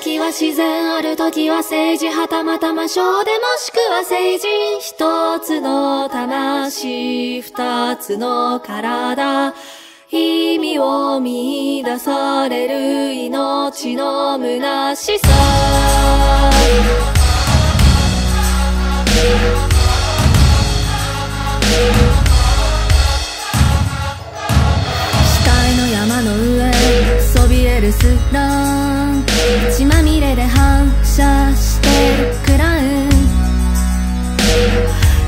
時は自然ある時は政治はたまたま小でもしくは政治一つの魂二つの体。意味を見出される命の虚しさ。死体の山の上そびえるスラン血まみれで反射してるクラウン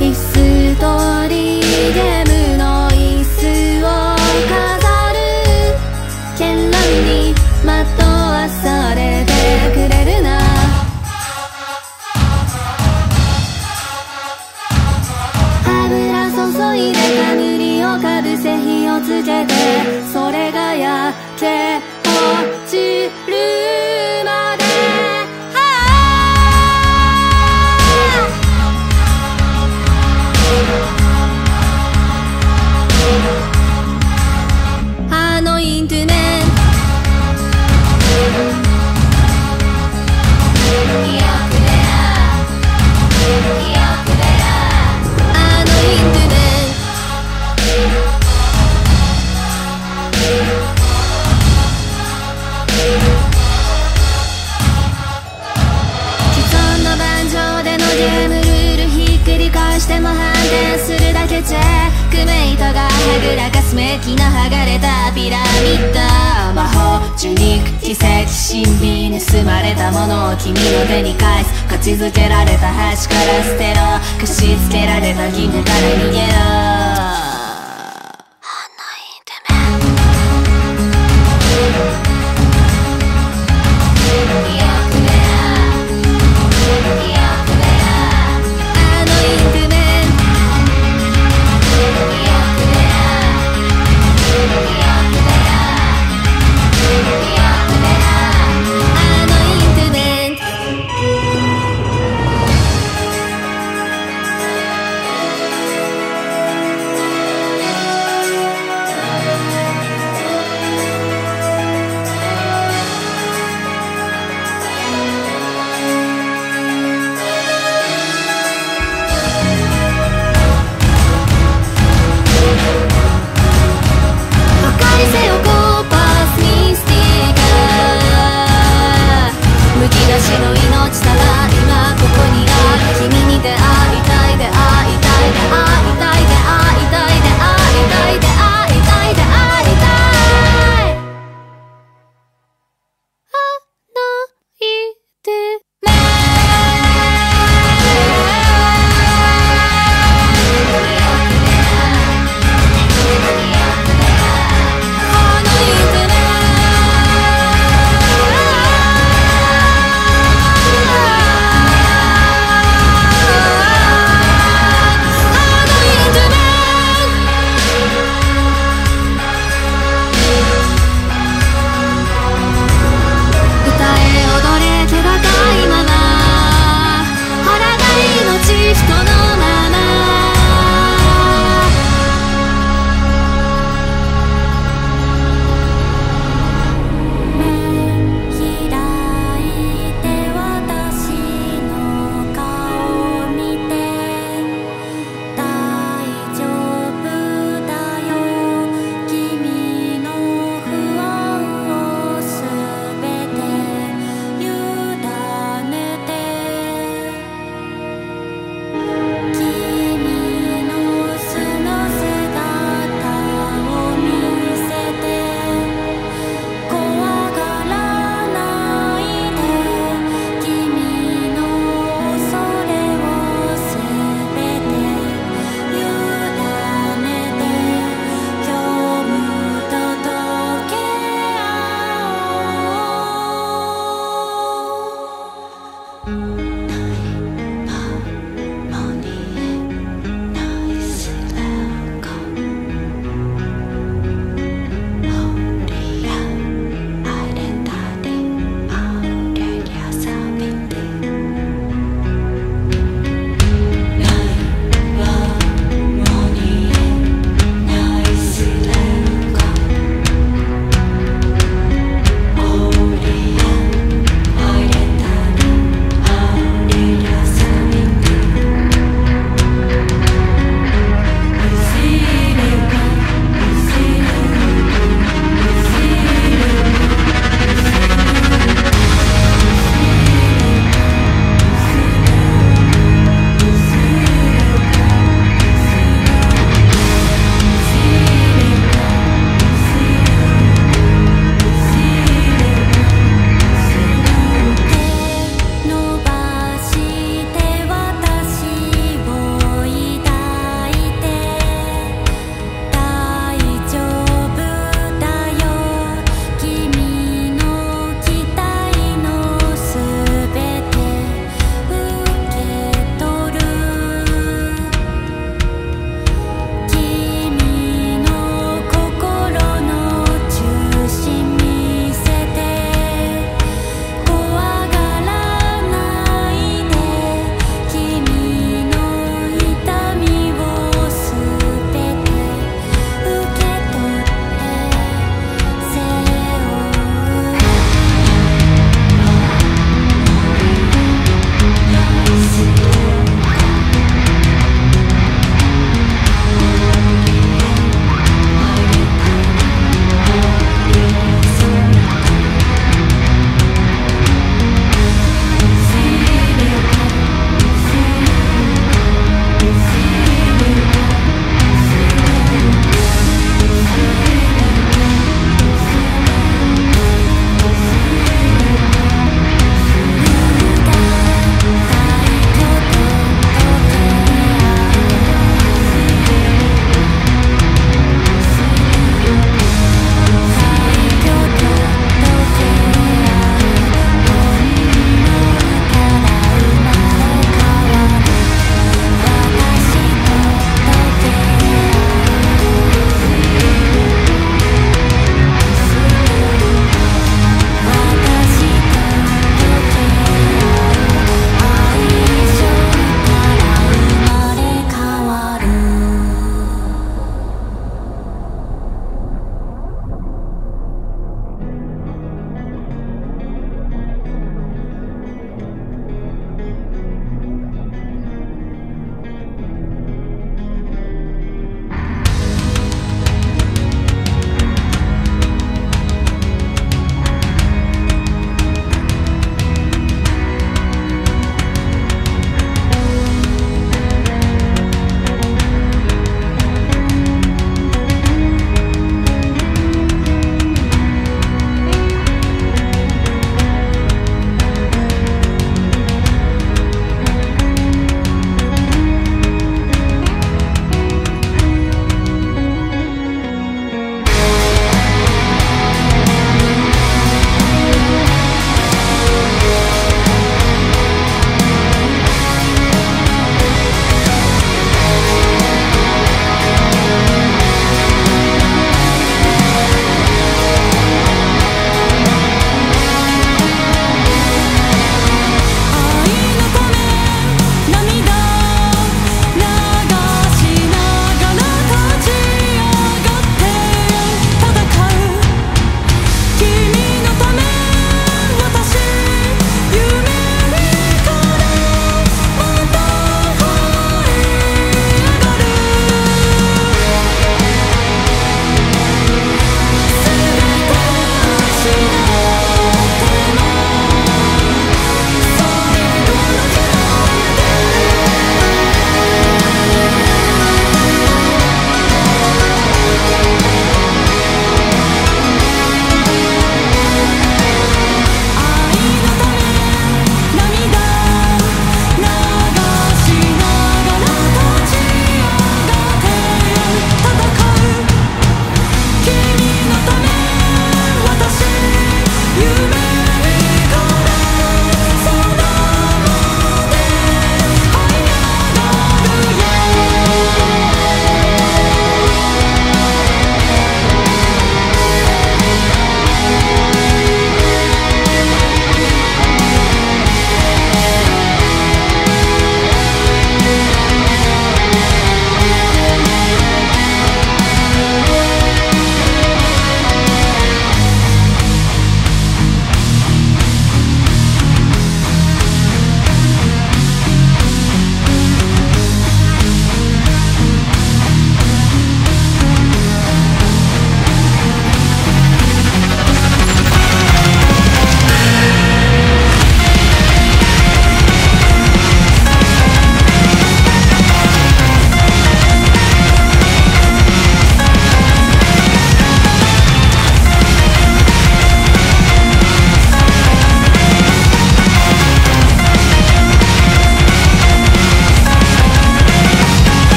椅子取りゲームの椅子を飾る。絢爛にまとわされてくれるな。油注いで煙をかぶせ火をつけて。神秘盗まれたものを君の手に返す。勝ちづけられた橋から捨てろ。貸し付けられた義務から逃げろ。私の命な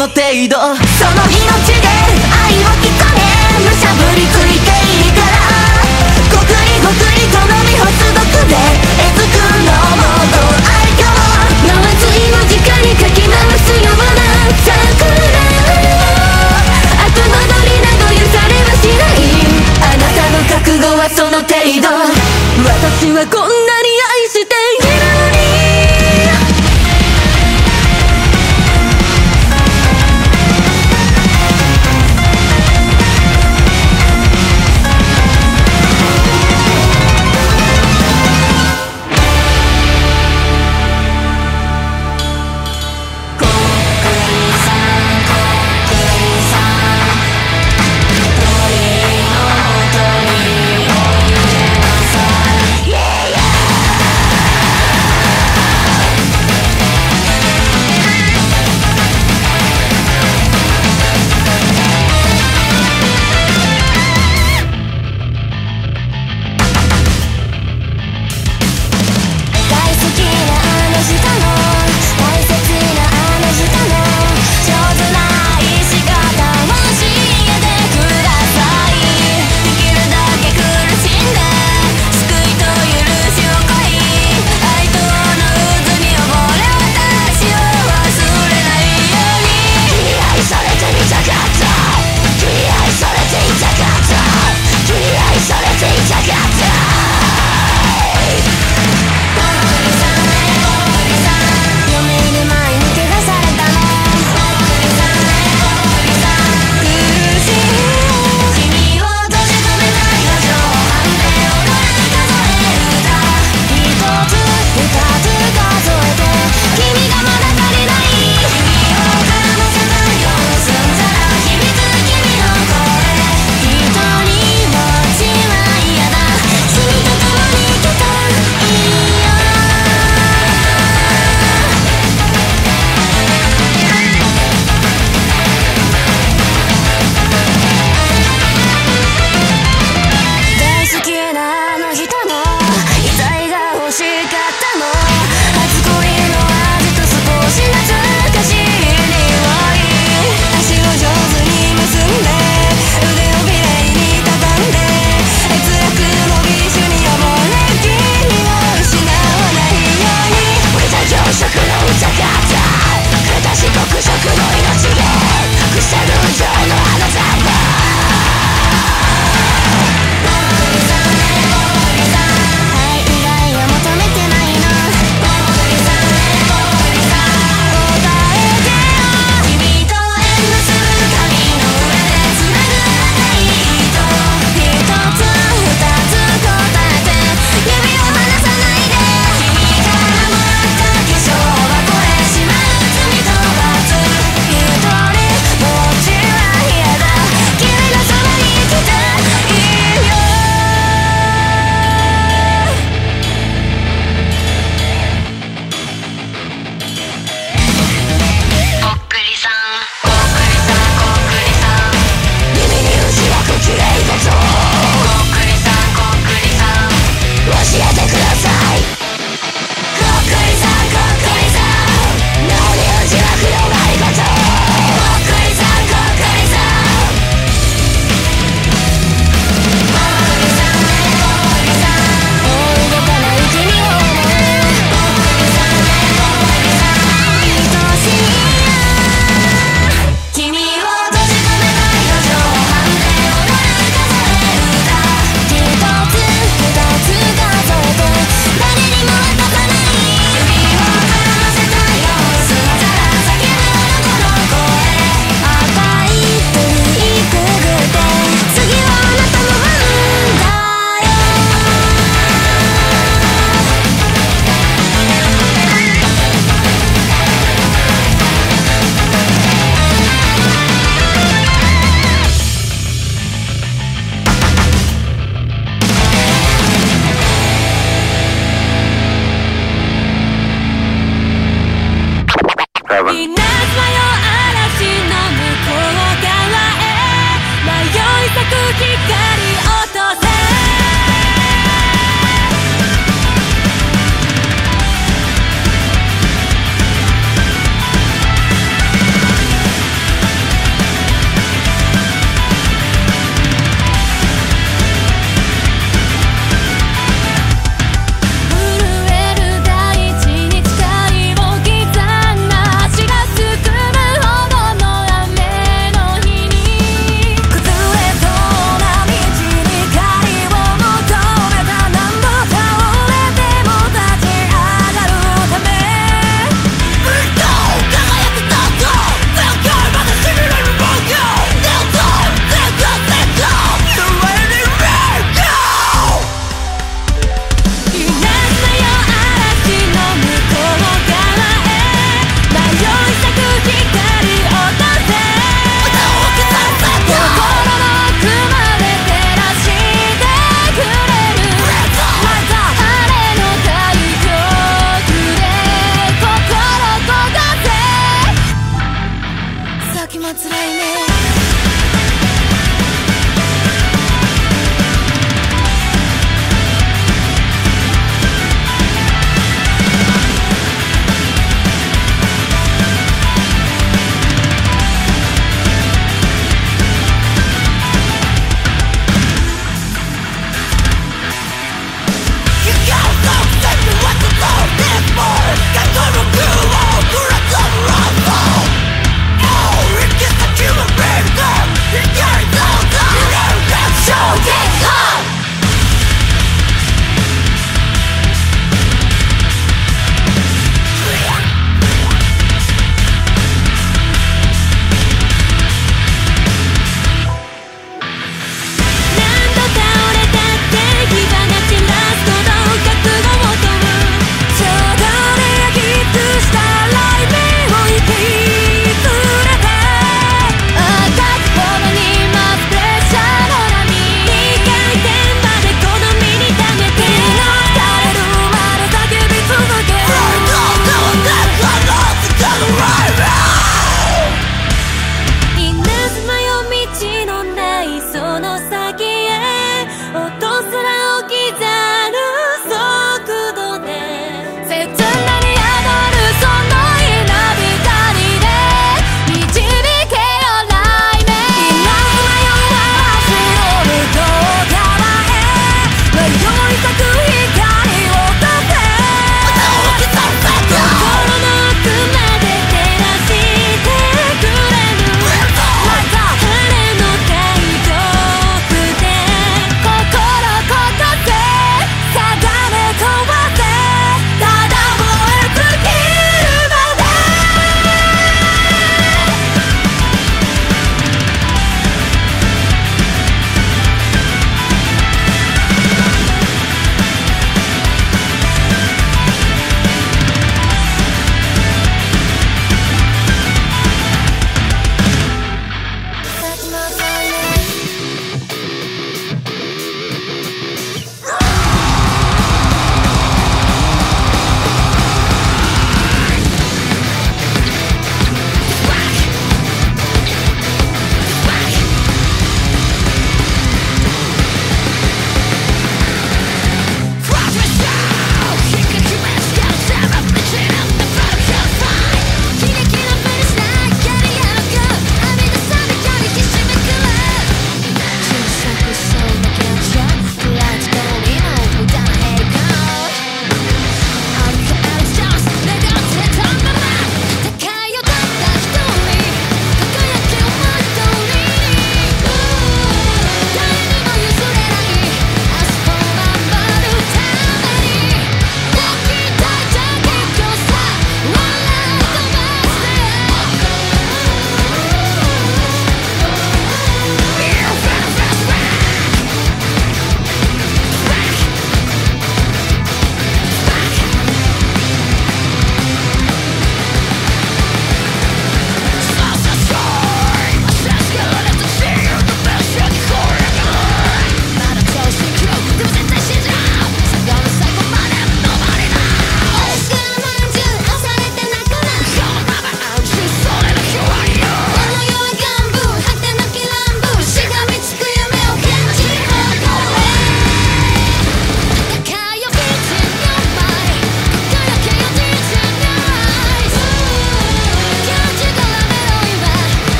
の程度。その命で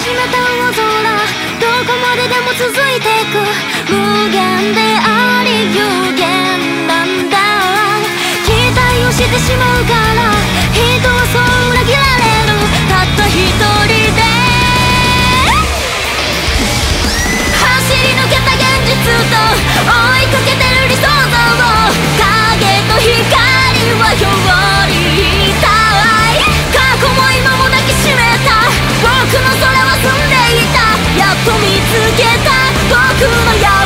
始めた青空どこまででも続いてく無限であり有限なんだ期待をしてしまうから人はそう裏切られるたった一人で走り抜けた現実と追いかけて僕の空は住んでいた。やっと見つけた。僕の夜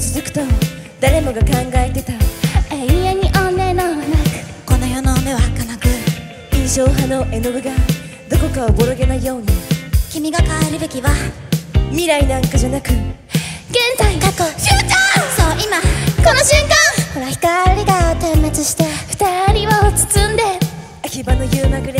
続くと誰もが考えてた。永遠に怨念のなくこの世の目は儚く印象派の絵の具がどこかをぼろげなように。君が変わるべきは未来なんかじゃなく現在過去フューチャーそう今この瞬間。ほら光が点滅して二人を包んで。秋葉の夕まぐれ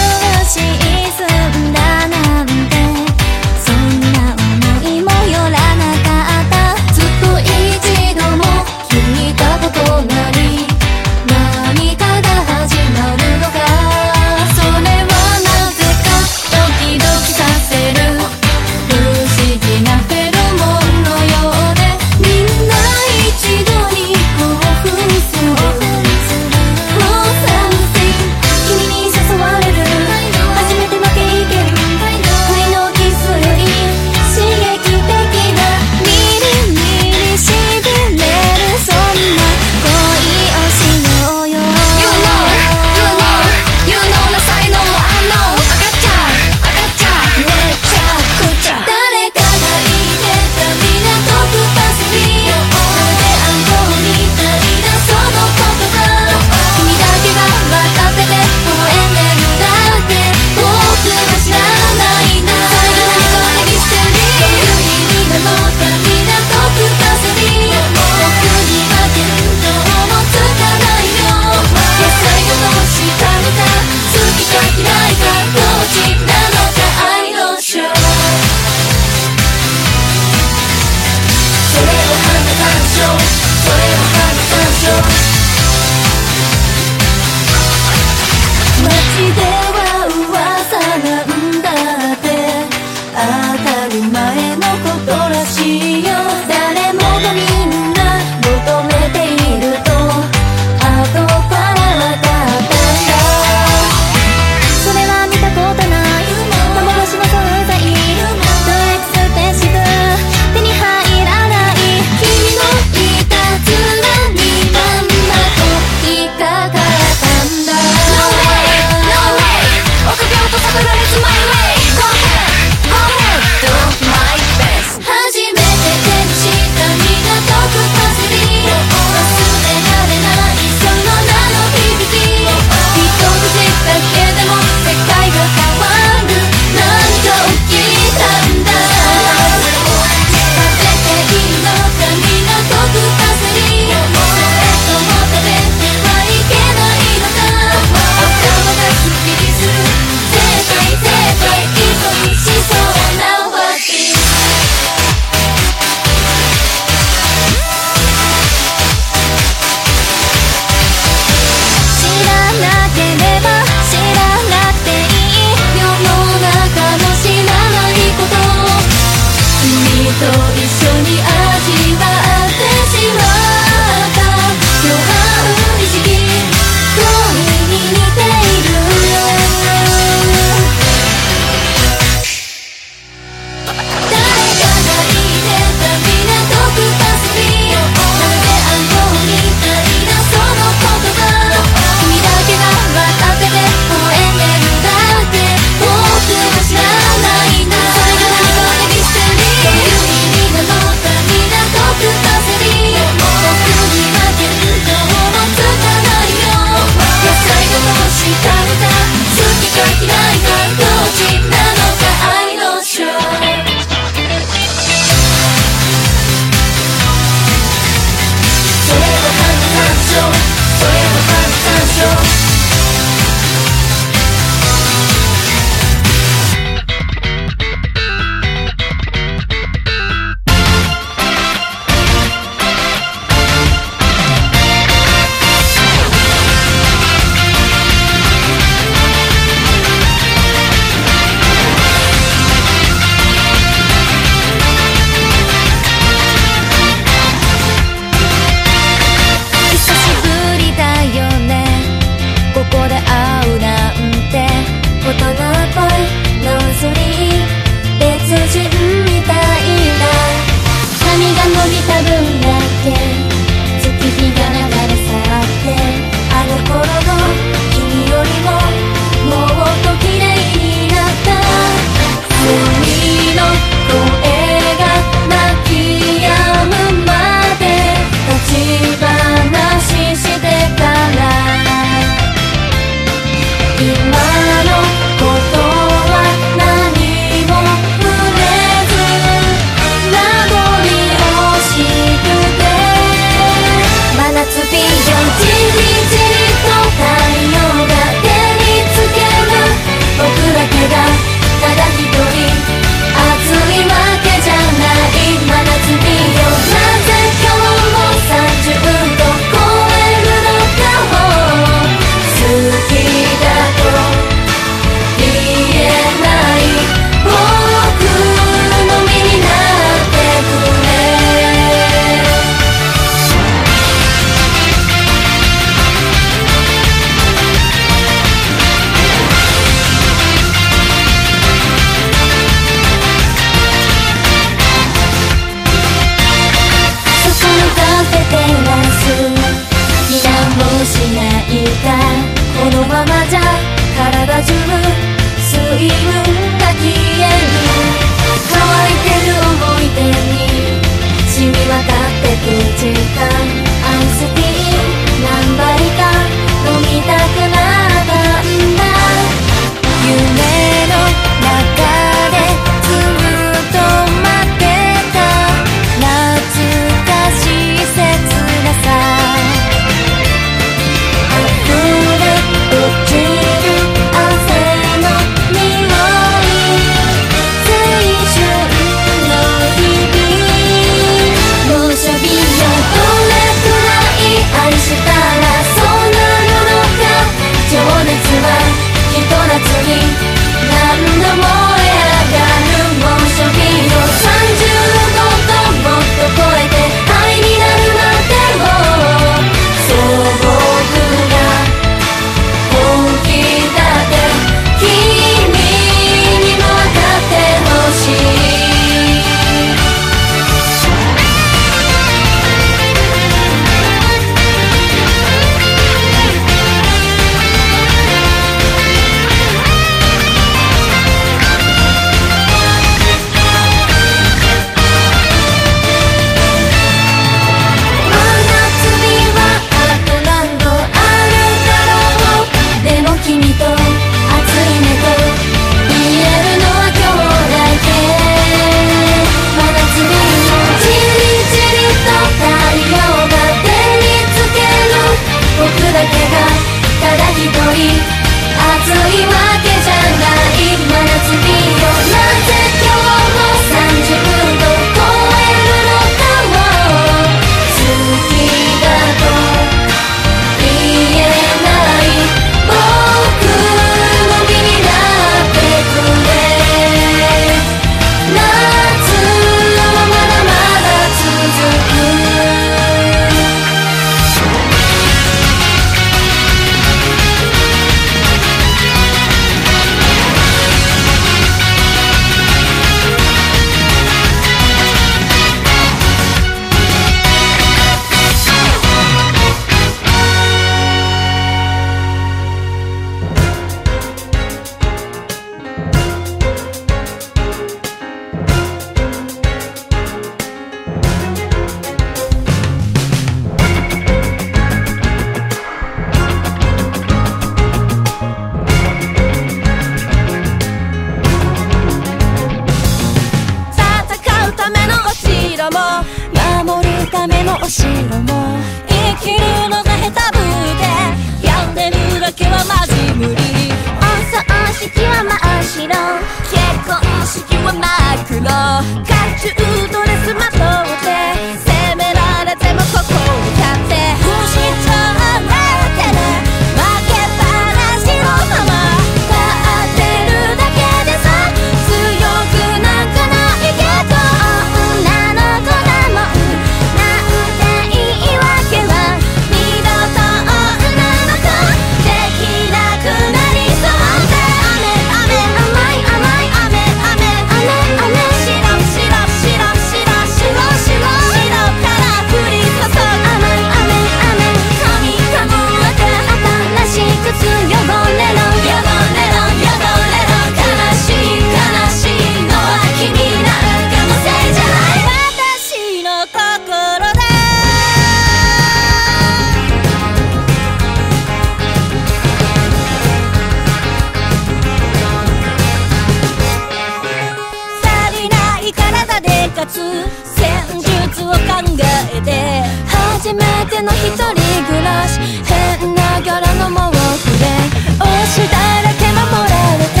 えて初めての一人暮らし。変な柄のも布でれ。押しだらけ守られて。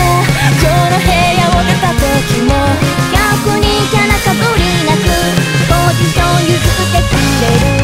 この部屋を出た時も。逆にキャラかぶりなく。ポジション譲ってくれる。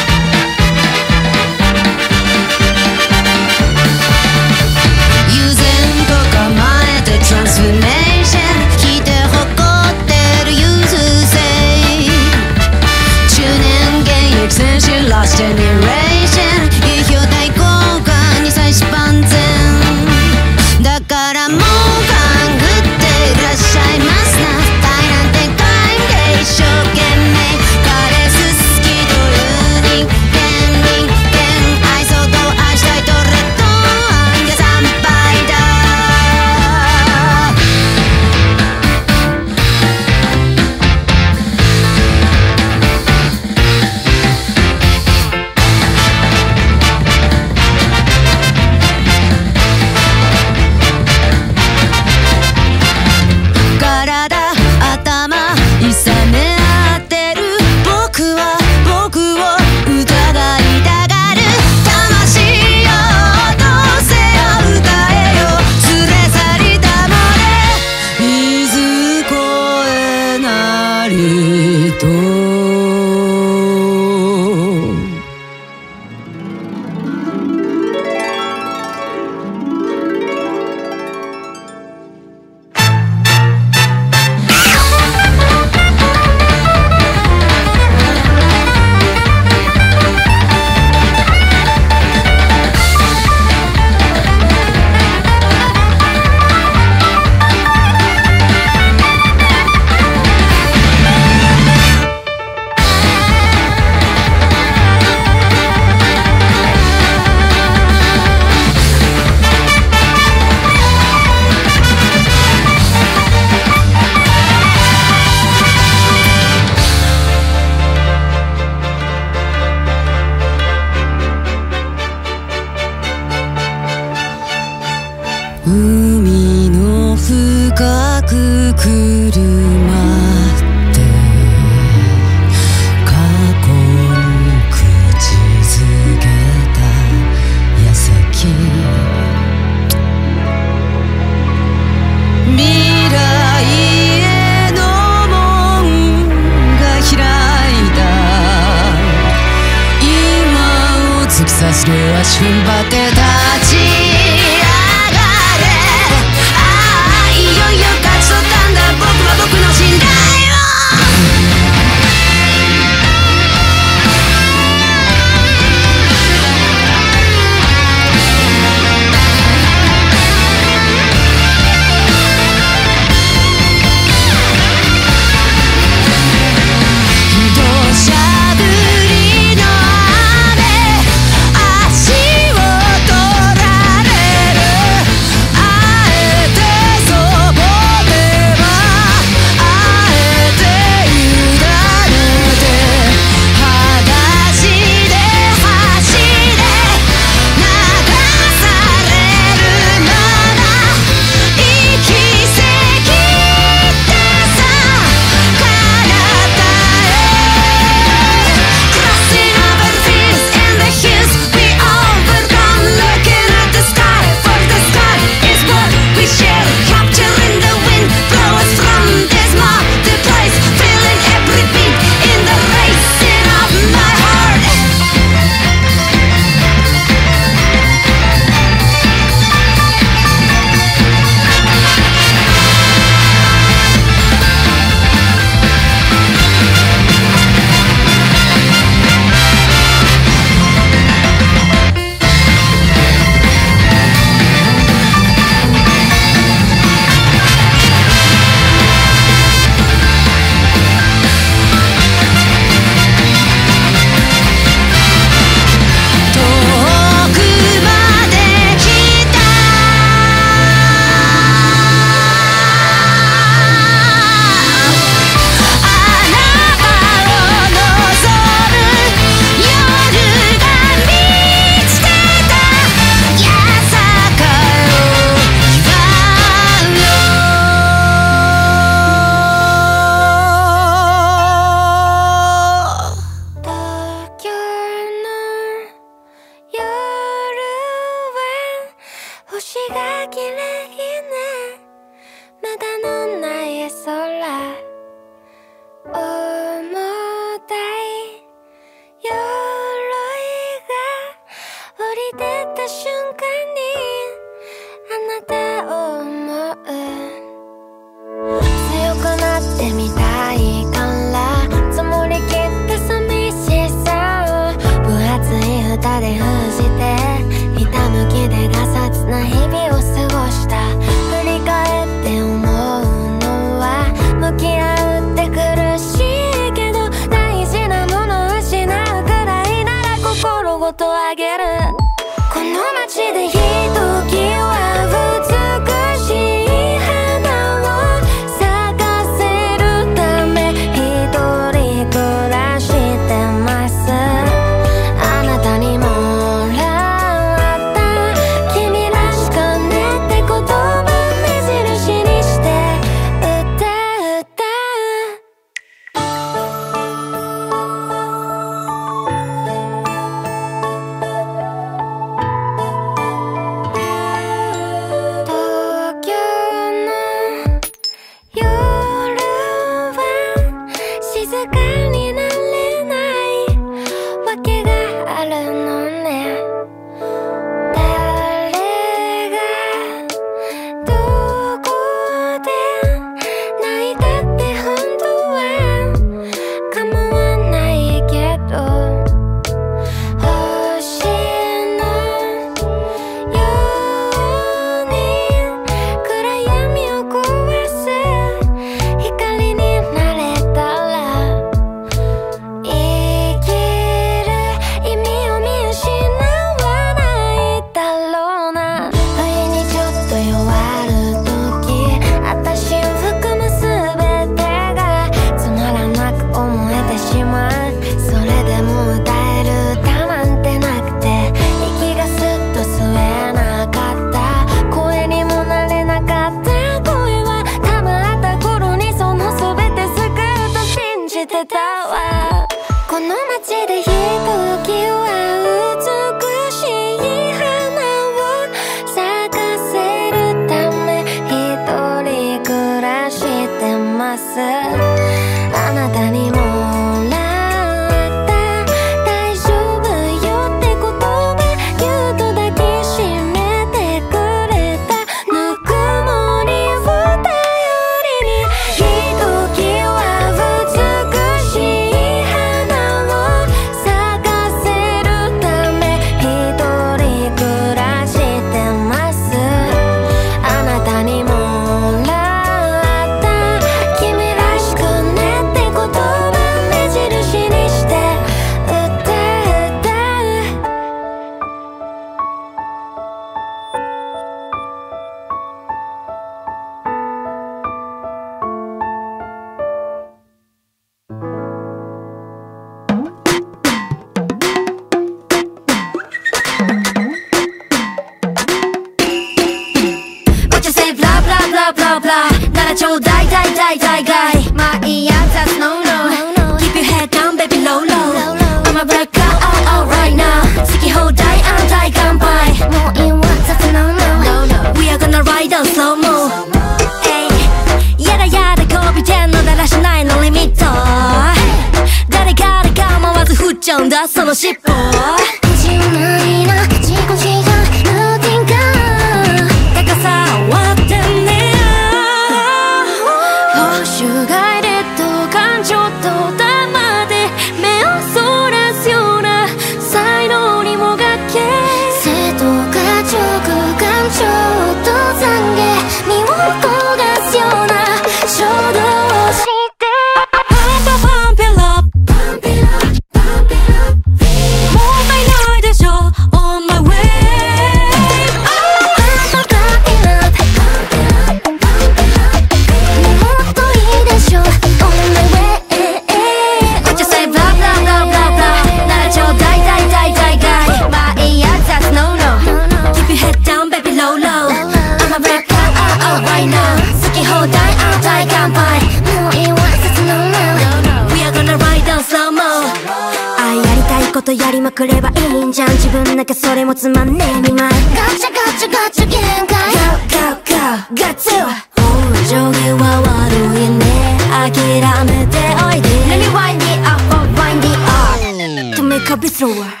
Let me wind it up, wind it up. To make a bit slower.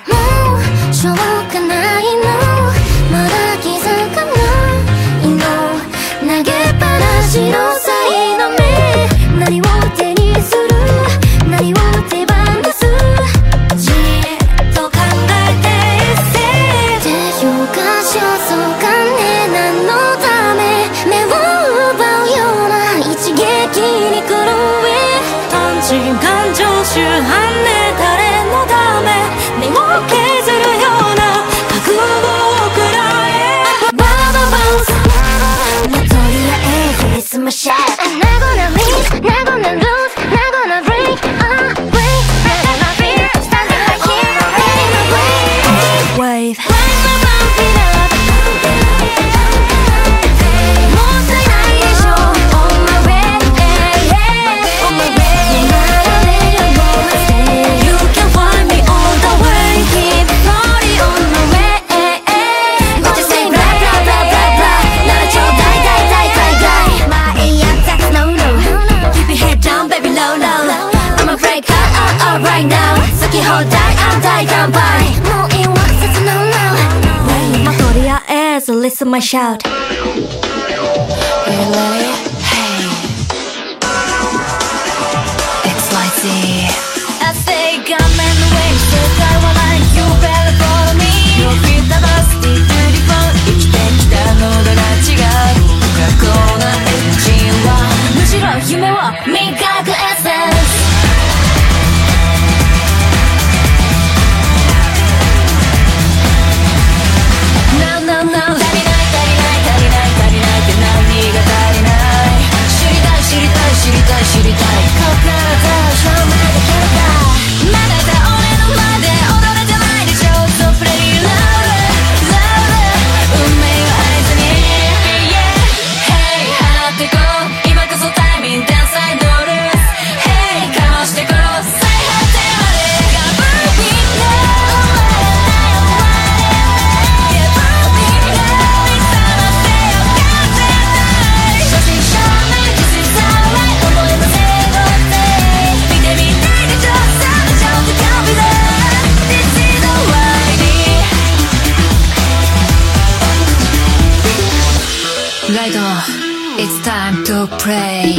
my shout.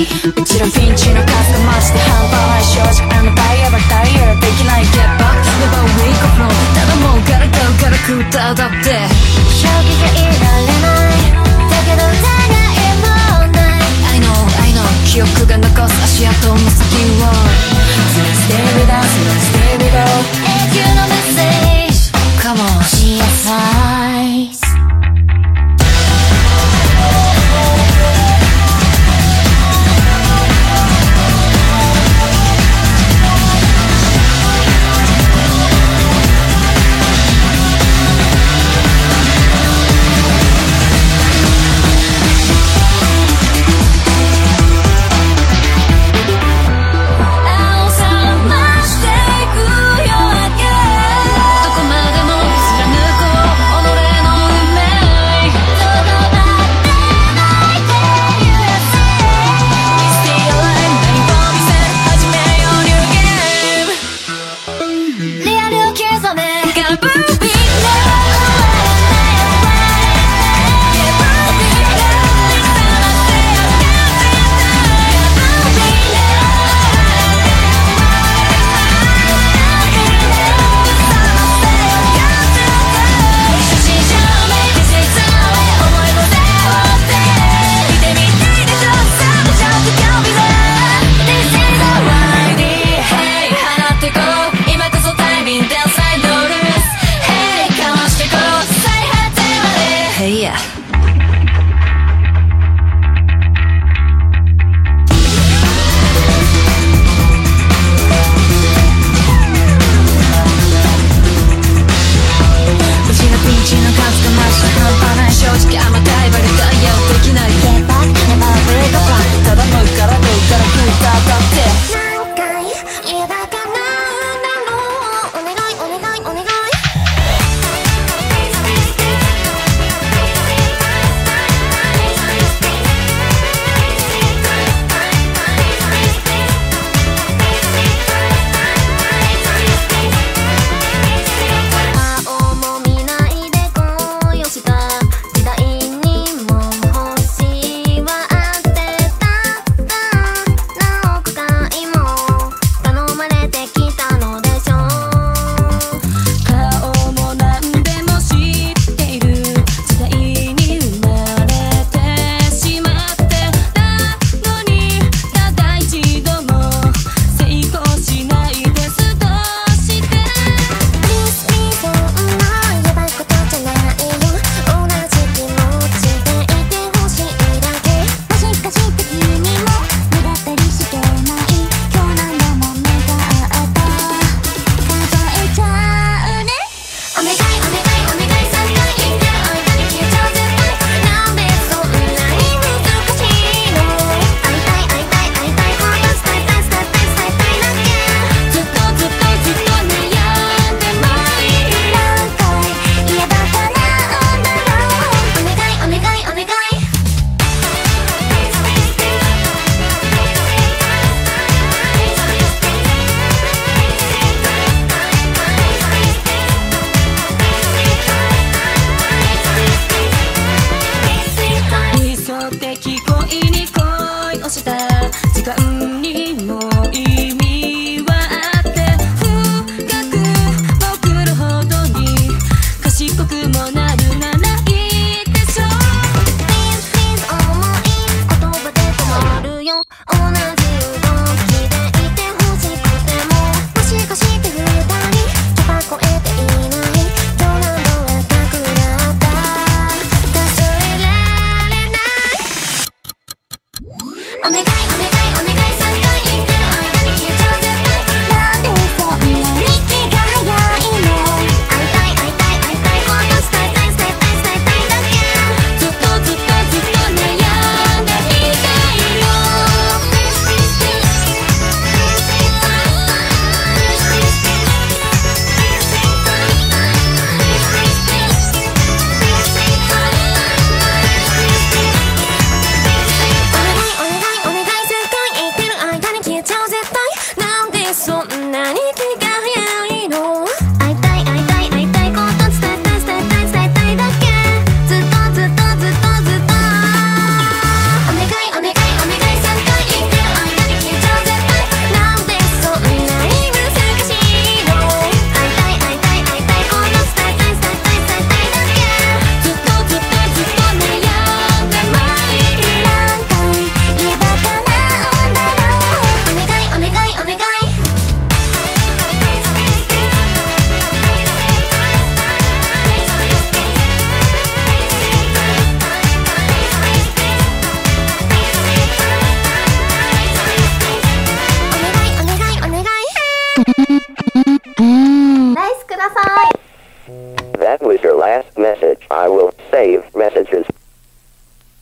もちろんピンチの数がマジで半端ない正直あのタイヤはタイヤらできないゲッバック Never wake up no ただもうガラガラガラ食うただって正気がいられないだけど疑いもない I know I know 記憶が残す足跡の先を Still stay with us